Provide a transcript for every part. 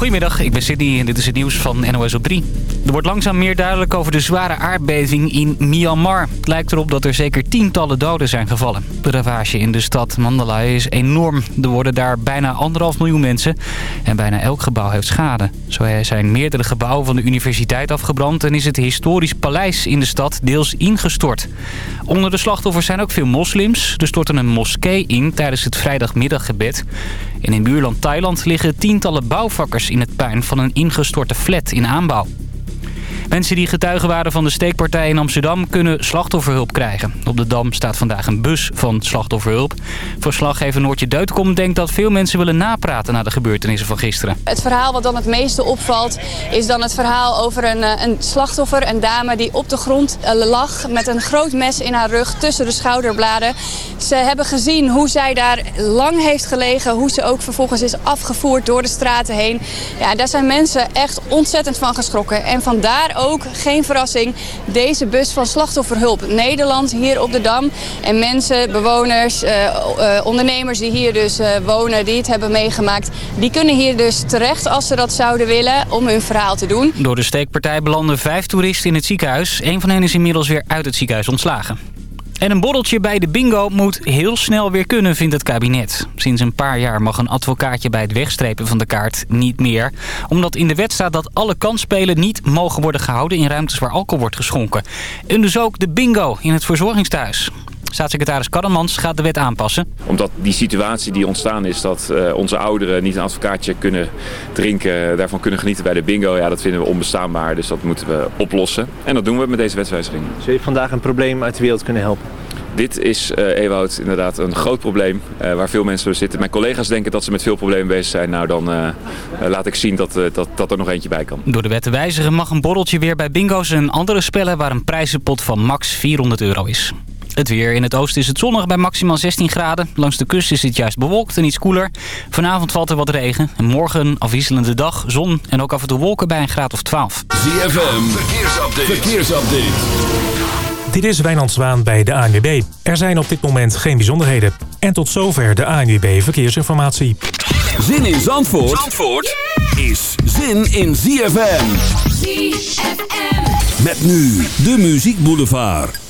Goedemiddag, ik ben Sydney en dit is het nieuws van NOS op 3. Er wordt langzaam meer duidelijk over de zware aardbeving in Myanmar. Het lijkt erop dat er zeker tientallen doden zijn gevallen. De ravage in de stad Mandalay is enorm. Er worden daar bijna anderhalf miljoen mensen en bijna elk gebouw heeft schade. Zo zijn meerdere gebouwen van de universiteit afgebrand... en is het historisch paleis in de stad deels ingestort. Onder de slachtoffers zijn ook veel moslims. Er stortte een moskee in tijdens het vrijdagmiddaggebed. En in buurland Thailand liggen tientallen bouwvakkers in het puin van een ingestorte flat in aanbouw. Mensen die getuigen waren van de steekpartij in Amsterdam kunnen slachtofferhulp krijgen. Op de Dam staat vandaag een bus van slachtofferhulp. Verslaggever Noortje Deutkom denkt dat veel mensen willen napraten na de gebeurtenissen van gisteren. Het verhaal wat dan het meeste opvalt is dan het verhaal over een, eh, een slachtoffer, een dame die op de grond eh, lag met een groot mes in haar rug tussen de schouderbladen. Ze hebben gezien hoe zij daar lang heeft gelegen, hoe ze ook vervolgens is afgevoerd door de straten heen. Ja, daar zijn mensen echt ontzettend van geschrokken. En vandaar geen verrassing, deze bus van Slachtofferhulp Nederland hier op de Dam. En mensen, bewoners, uh, uh, ondernemers die hier dus uh, wonen, die het hebben meegemaakt... die kunnen hier dus terecht als ze dat zouden willen om hun verhaal te doen. Door de steekpartij belanden vijf toeristen in het ziekenhuis. Een van hen is inmiddels weer uit het ziekenhuis ontslagen. En een borreltje bij de bingo moet heel snel weer kunnen, vindt het kabinet. Sinds een paar jaar mag een advocaatje bij het wegstrepen van de kaart niet meer. Omdat in de wet staat dat alle kansspelen niet mogen worden gehouden in ruimtes waar alcohol wordt geschonken. En dus ook de bingo in het verzorgingstehuis. Staatssecretaris Karremans gaat de wet aanpassen. Omdat die situatie die ontstaan is dat uh, onze ouderen niet een advocaatje kunnen drinken, daarvan kunnen genieten bij de bingo, ja, dat vinden we onbestaanbaar. Dus dat moeten we oplossen. En dat doen we met deze wetswijziging. Zou je vandaag een probleem uit de wereld kunnen helpen? Dit is, uh, Ewout, inderdaad een groot probleem uh, waar veel mensen zitten. Mijn collega's denken dat ze met veel problemen bezig zijn. Nou, dan uh, laat ik zien dat, dat, dat er nog eentje bij kan. Door de wet te wijzigen mag een borreltje weer bij bingo's en andere spellen... waar een prijzenpot van max 400 euro is. Het weer. In het oosten is het zonnig bij maximaal 16 graden. Langs de kust is het juist bewolkt en iets koeler. Vanavond valt er wat regen. En morgen afwisselende dag, zon en ook af en toe wolken bij een graad of 12. ZFM, verkeersupdate. verkeersupdate. Dit is Wijnand Zwaan bij de ANWB. Er zijn op dit moment geen bijzonderheden. En tot zover de ANWB Verkeersinformatie. Zin in Zandvoort, Zandvoort is zin in ZFM. ZFM. Met nu de Muziek Boulevard.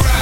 right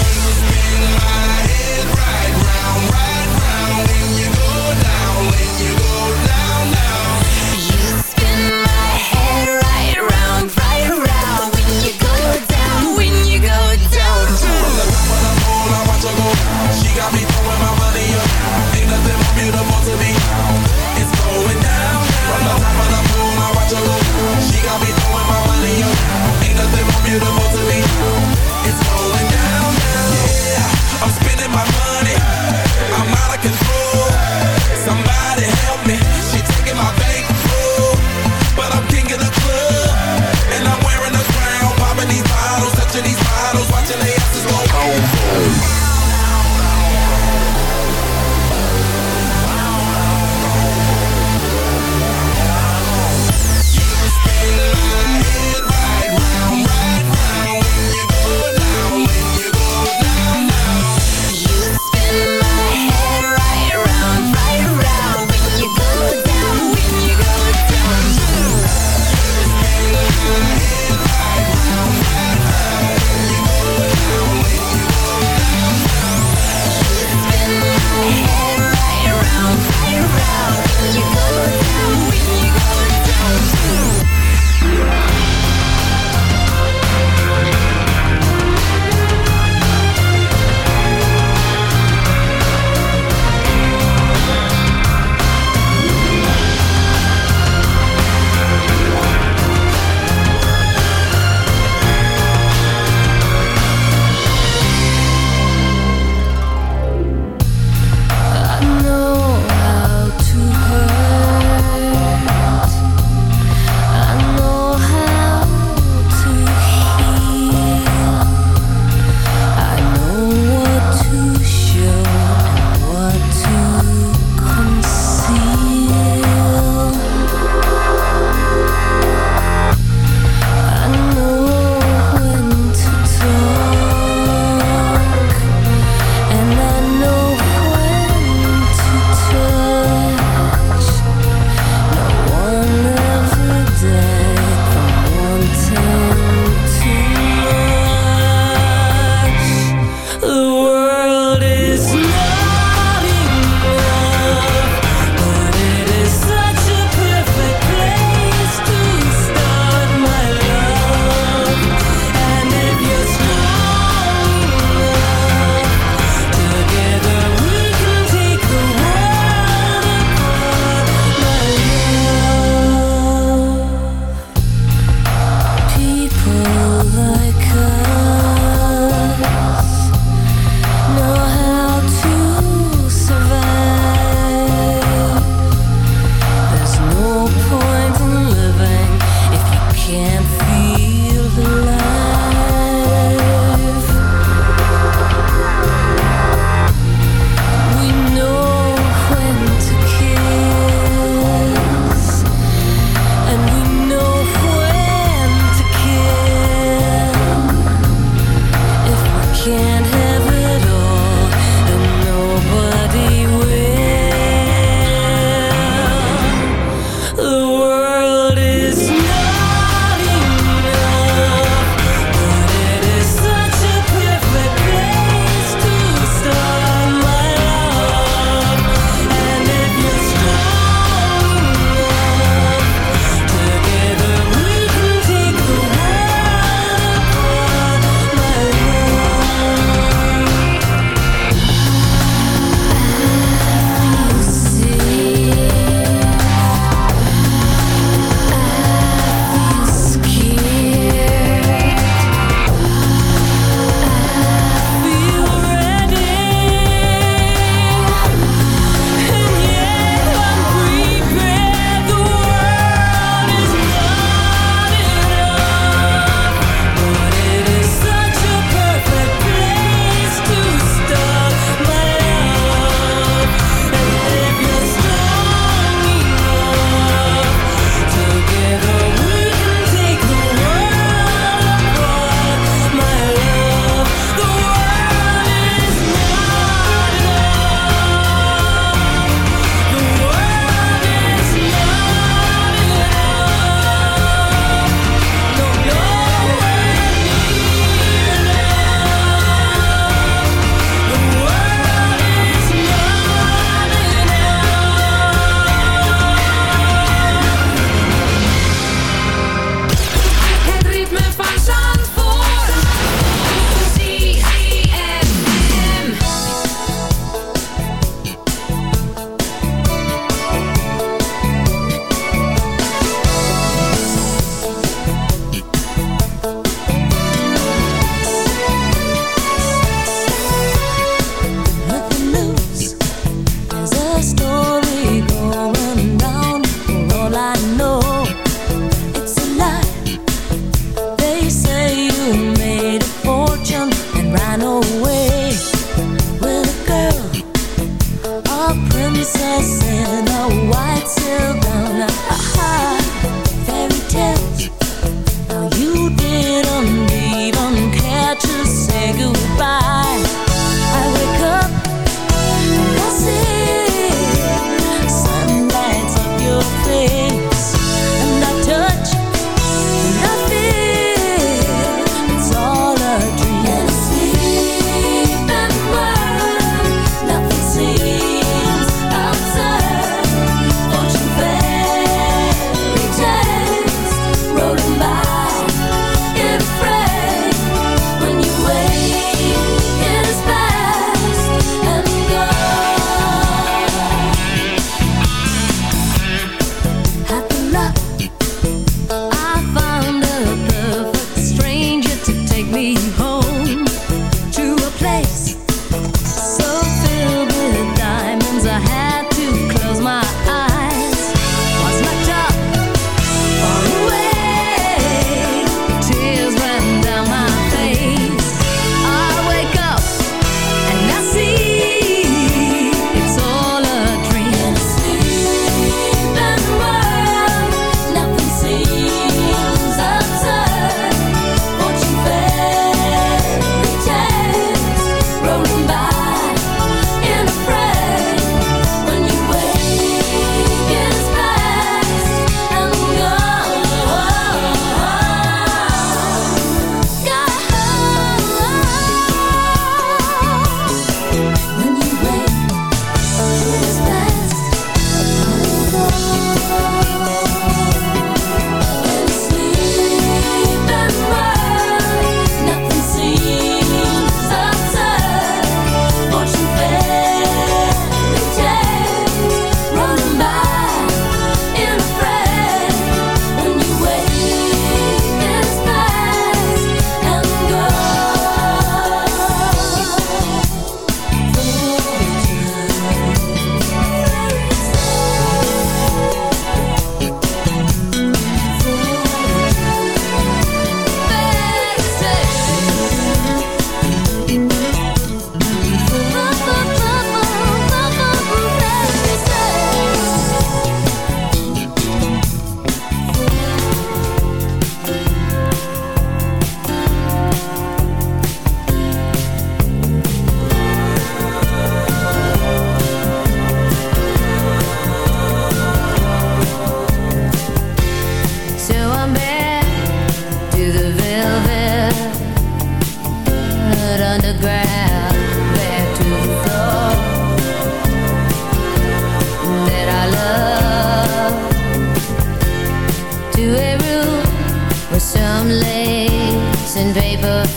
me home.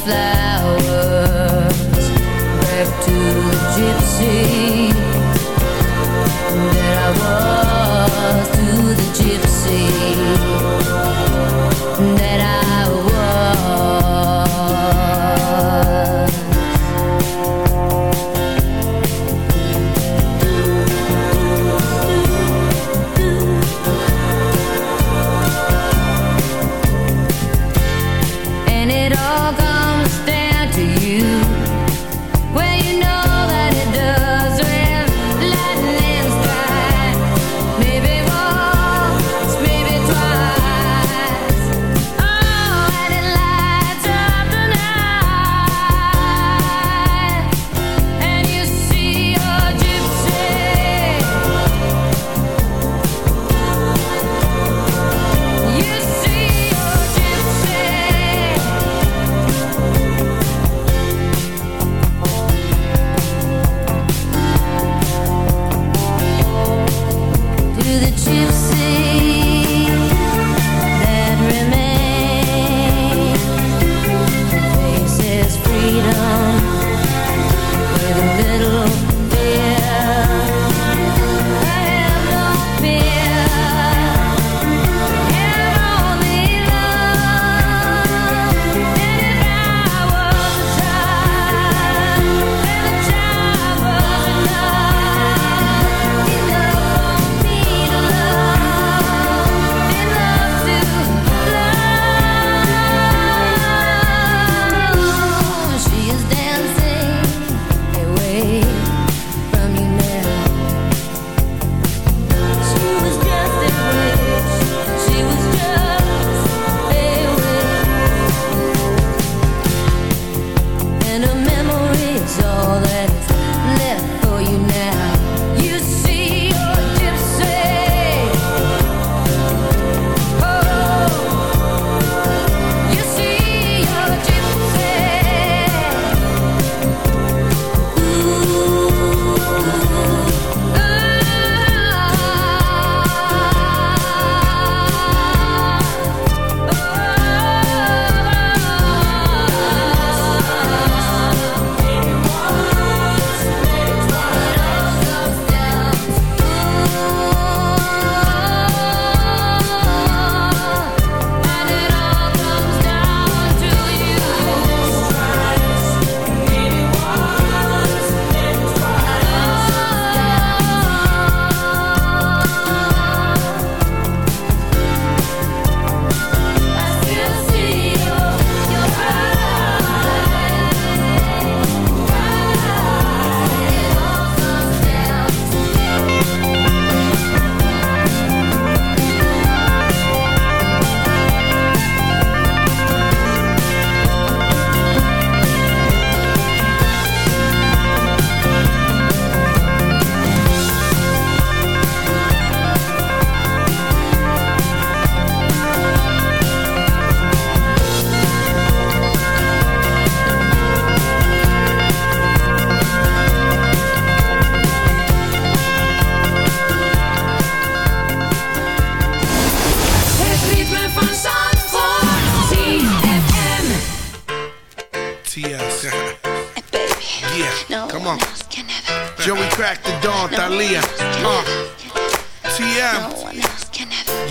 fly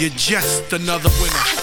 You're just another winner.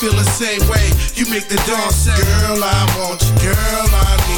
feel the same way. You make the dance. Girl, I want you. Girl, I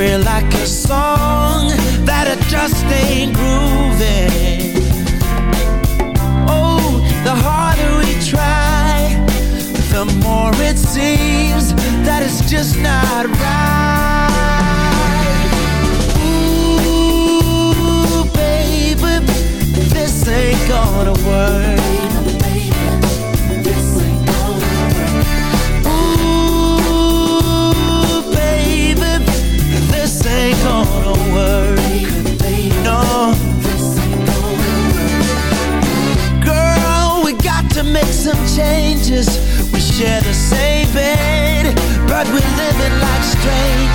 We're like a song that it just ain't grooving. Oh, the harder we try, the more it seems that it's just not right.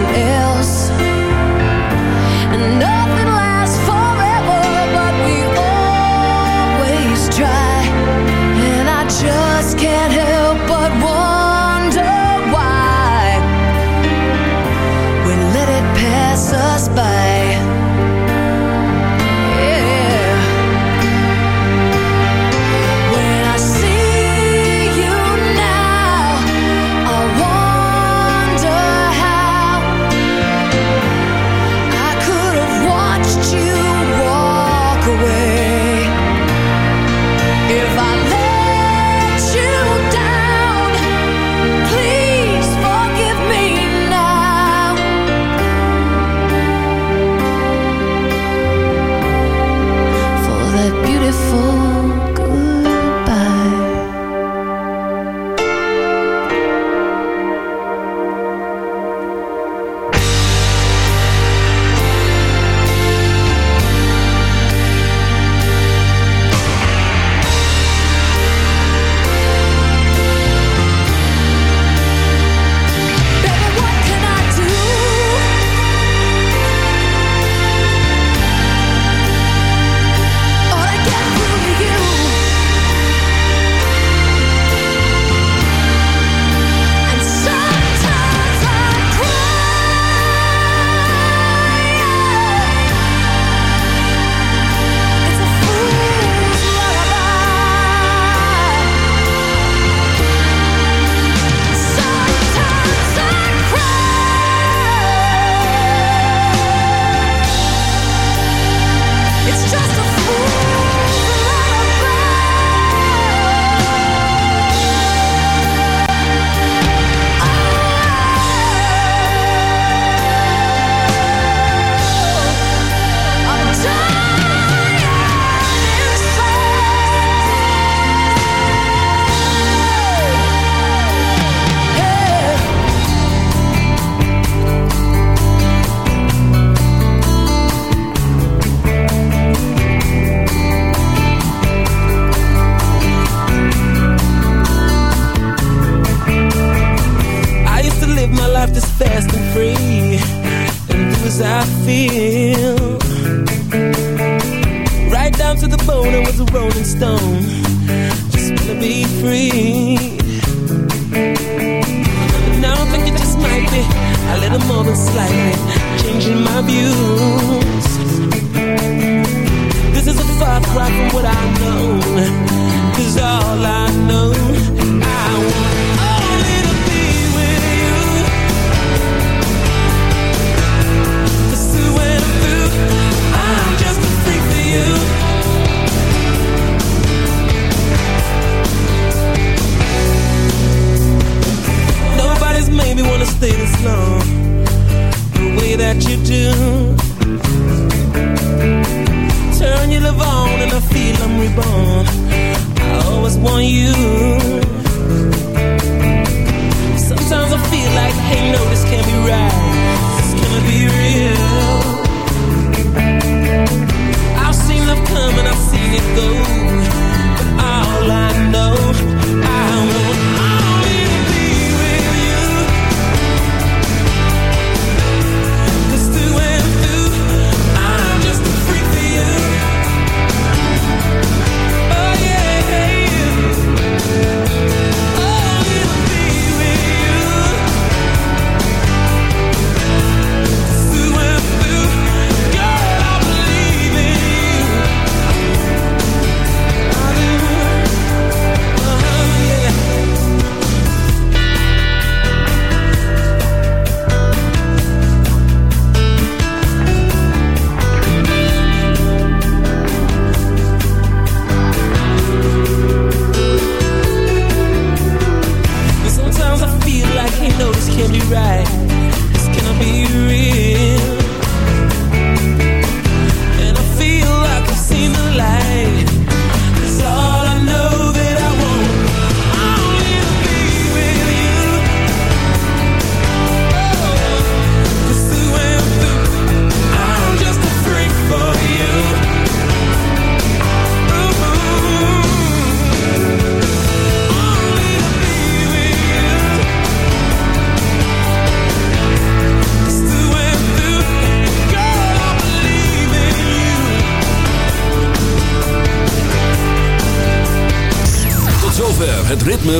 and